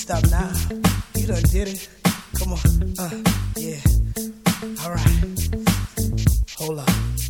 stop now. You done did it. Come on. Uh, yeah. All right. Hold up.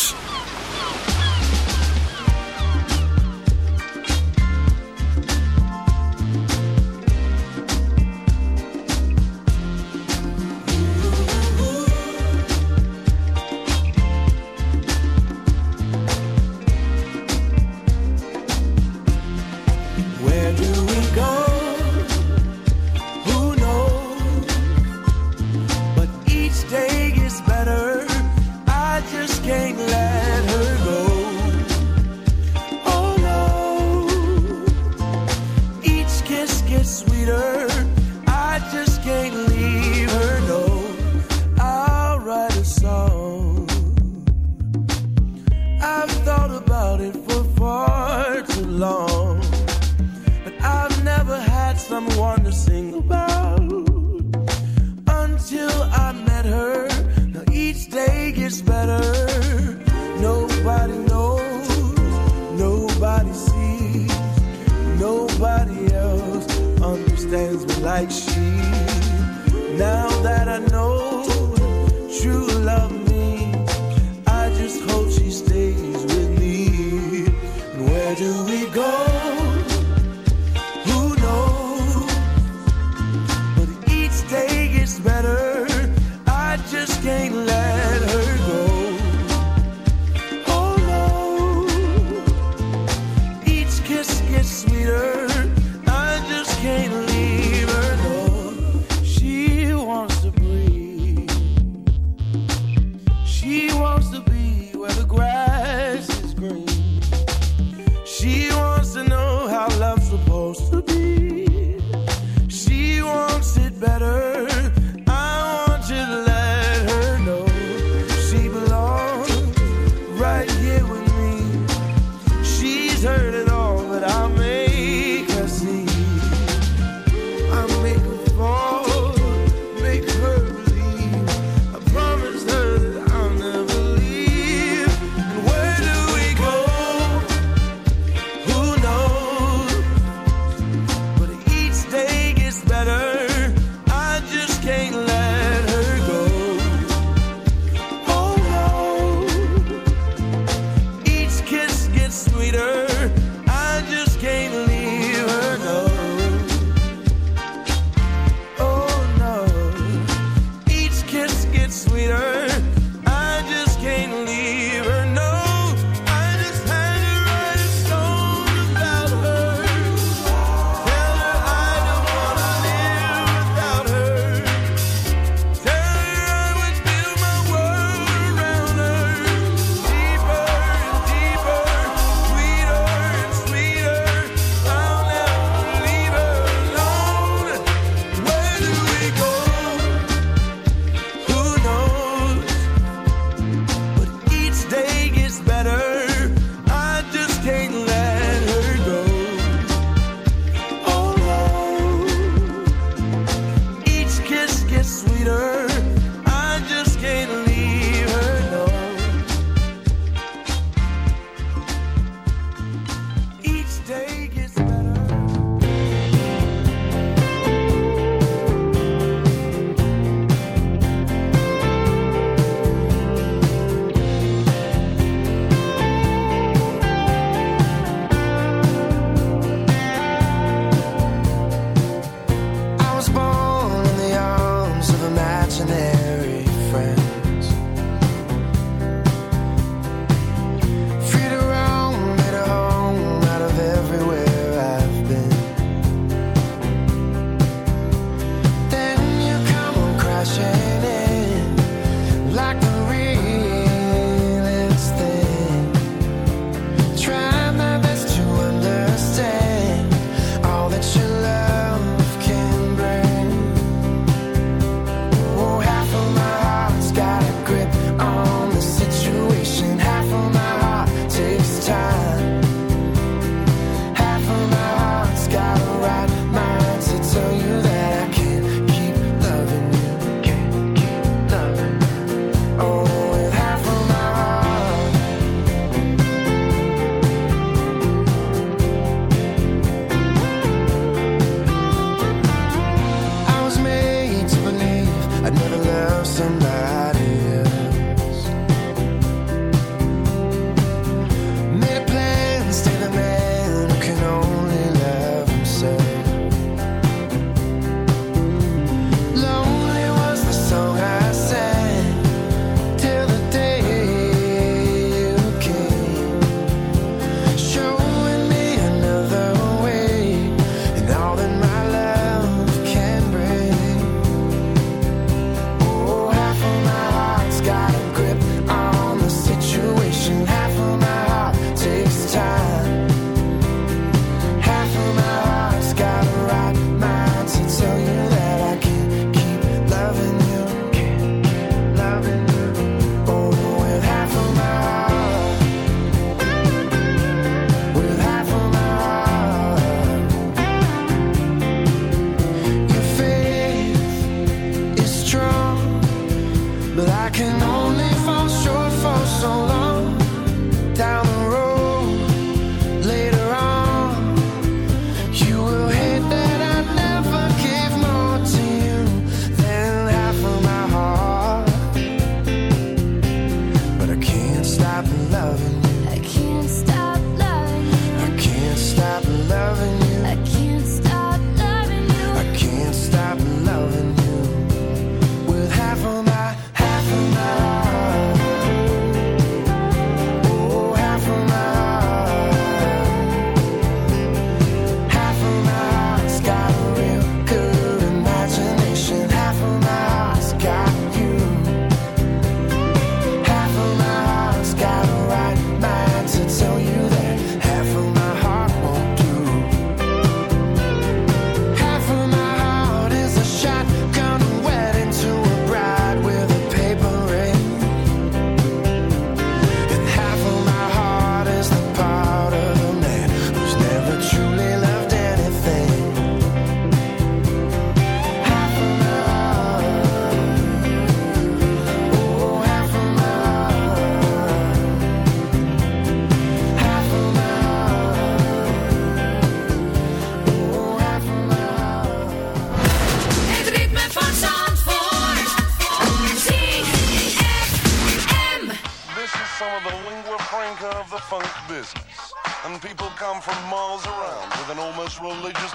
Like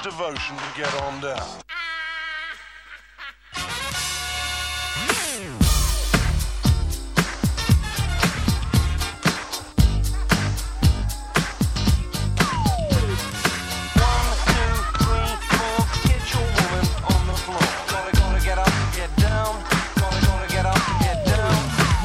devotion to get on down.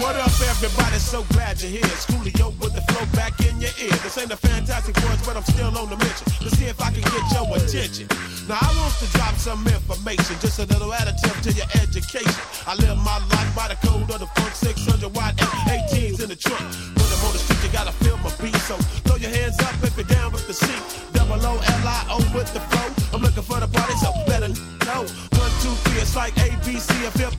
What up, everybody? So glad you're here. Schoolio with the flow back in your ear. This ain't a fantastic words, but I'm still on the mission to see if I can get your attention. Now I want to drop some information, just a little additive to your education. I live my life by the code of the funk 600 watt F18s in the trunk. When I'm on the street, you gotta feel my beat. So throw your hands up if you're down with the seat. Double O L I O with the flow. I'm looking for the party, so better know. One, two, three, it's like ABC. Hip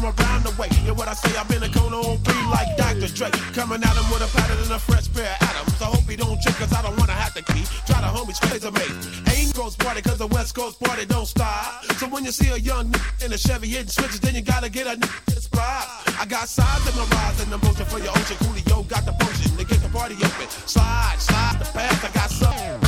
from around the way. And what I say, I've been a cone on beat like Dr. Dre. Coming at him with a pattern and a fresh pair of atoms. I hope he don't trip, cause I don't wanna have to key. Try the homies a mate. Ain't Coast party, cause the West Coast party don't stop. So when you see a young in a Chevy hitting switches, then you gotta get a spot. I got sides in my rise and the motion for your ocean. Coolio got the potion to get the party open. Slide, slide the path, I got something.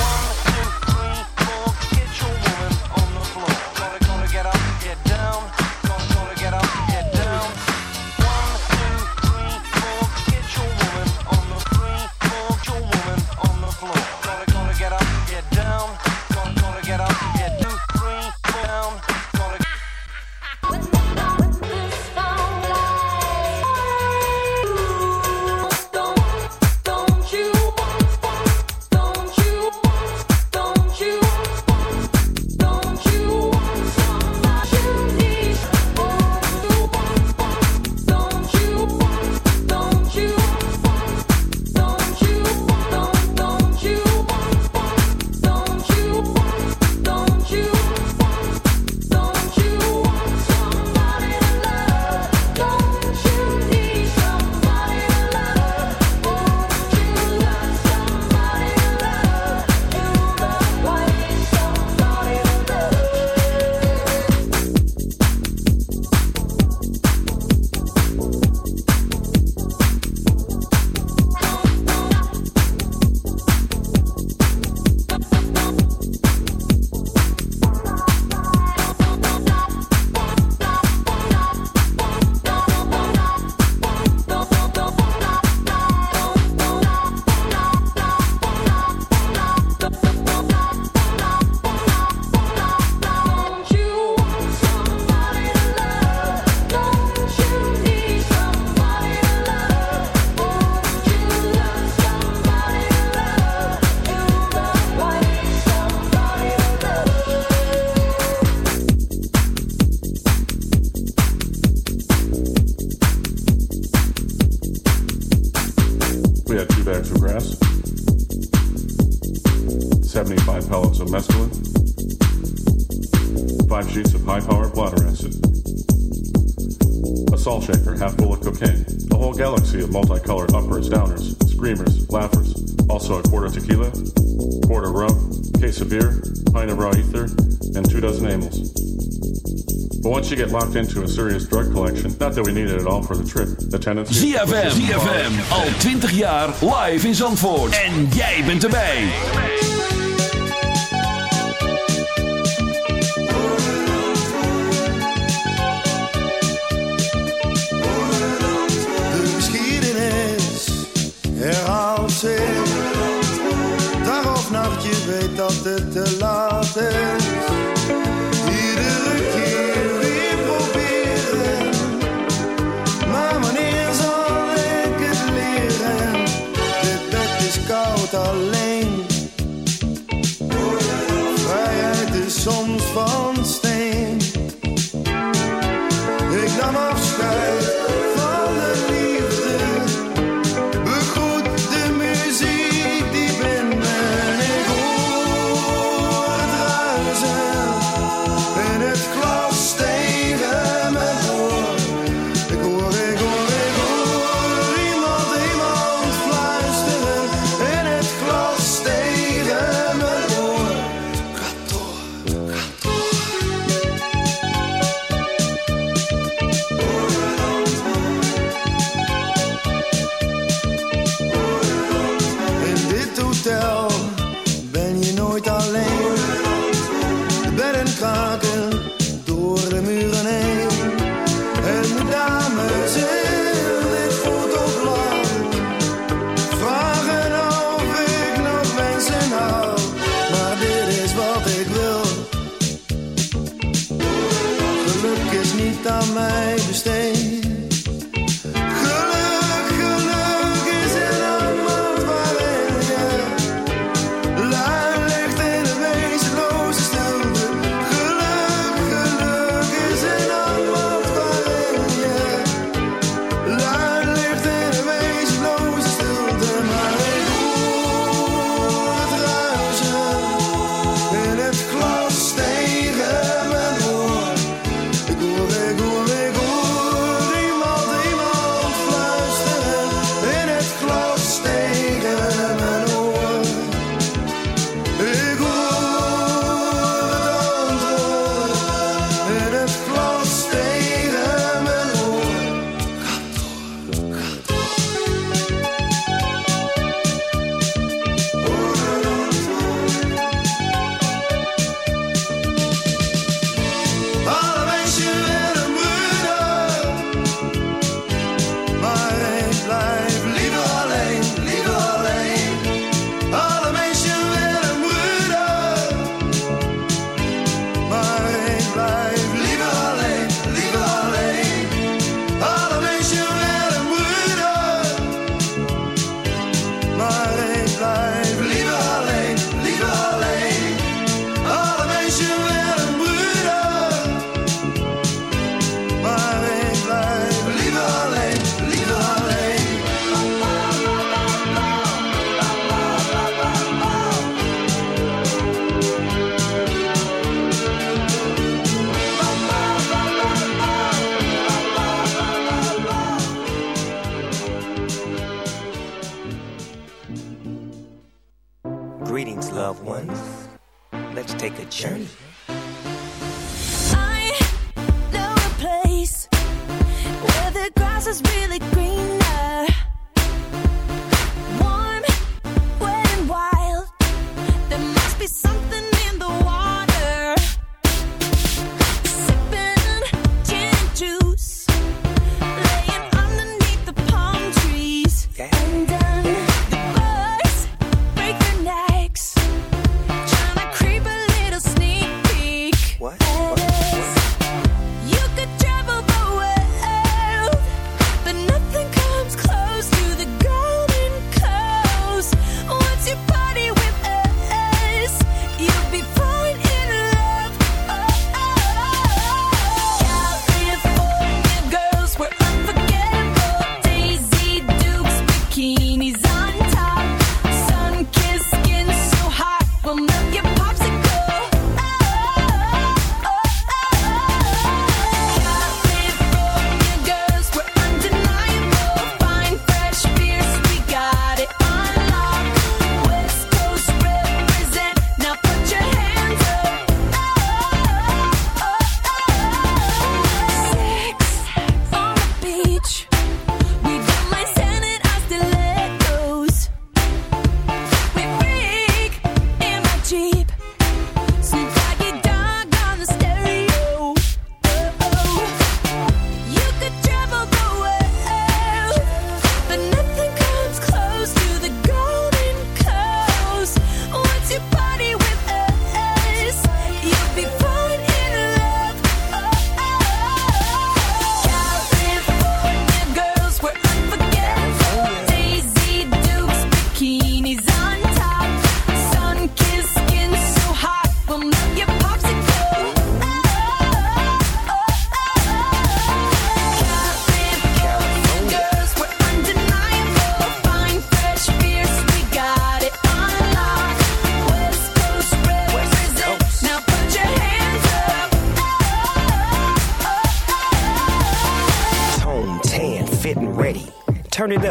to a serious drug collection. Not that we needed it all for the trip. The tenants... ZFM. ZFM. Al 20 jaar live in Zandvoort. En jij bent erbij.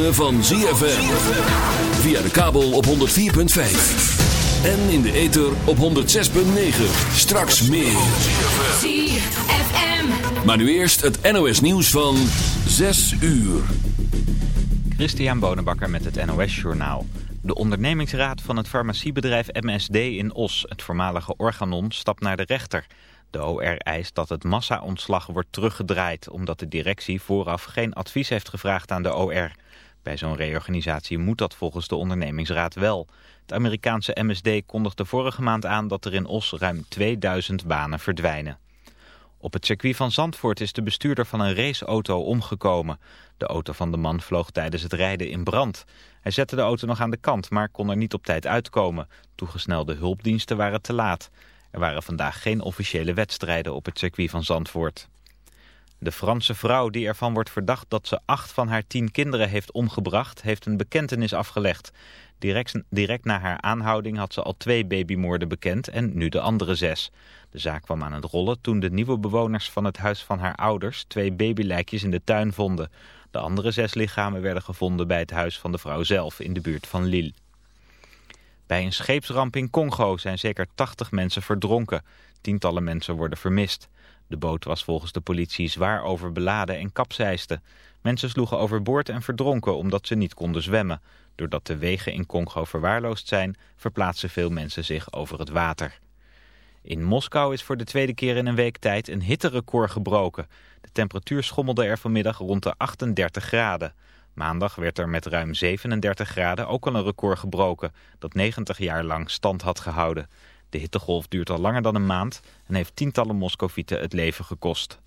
Ritme van ZFM. Via de kabel op 104.5. En in de ether op 106.9. Straks meer. ZFM. Maar nu eerst het NOS nieuws van 6 uur. Christian Bonenbakker met het NOS Journaal. De ondernemingsraad van het farmaciebedrijf MSD in Os, het voormalige Organon, stapt naar de rechter. De OR eist dat het massa-ontslag wordt teruggedraaid... omdat de directie vooraf geen advies heeft gevraagd aan de OR. Bij zo'n reorganisatie moet dat volgens de ondernemingsraad wel. Het Amerikaanse MSD kondigde vorige maand aan dat er in Os ruim 2000 banen verdwijnen. Op het circuit van Zandvoort is de bestuurder van een raceauto omgekomen. De auto van de man vloog tijdens het rijden in brand. Hij zette de auto nog aan de kant, maar kon er niet op tijd uitkomen. Toegesnelde hulpdiensten waren te laat. Er waren vandaag geen officiële wedstrijden op het circuit van Zandvoort. De Franse vrouw die ervan wordt verdacht dat ze acht van haar tien kinderen heeft omgebracht, heeft een bekentenis afgelegd. Direct, na haar aanhouding had ze al twee babymoorden bekend en nu de andere zes. De zaak kwam aan het rollen toen de nieuwe bewoners van het huis van haar ouders twee babylijkjes in de tuin vonden. De andere zes lichamen werden gevonden bij het huis van de vrouw zelf in de buurt van Lille. Bij een scheepsramp in Congo zijn zeker 80 mensen verdronken. Tientallen mensen worden vermist. De boot was volgens de politie zwaar overbeladen en kapseiste. Mensen sloegen overboord en verdronken omdat ze niet konden zwemmen. Doordat de wegen in Congo verwaarloosd zijn, verplaatsen veel mensen zich over het water. In Moskou is voor de tweede keer in een week tijd een hitterecord gebroken. De temperatuur schommelde er vanmiddag rond de 38 graden. Maandag werd er met ruim 37 graden ook al een record gebroken... dat 90 jaar lang stand had gehouden. De hittegolf duurt al langer dan een maand... en heeft tientallen Moscovieten het leven gekost.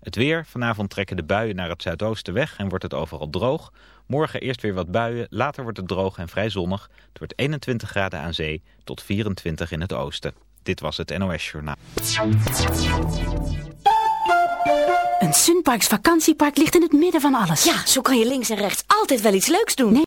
Het weer. Vanavond trekken de buien naar het zuidoosten weg en wordt het overal droog. Morgen eerst weer wat buien, later wordt het droog en vrij zonnig. Het wordt 21 graden aan zee tot 24 in het oosten. Dit was het NOS Journaal. Een Sunparks vakantiepark ligt in het midden van alles. Ja, zo kan je links en rechts altijd wel iets leuks doen.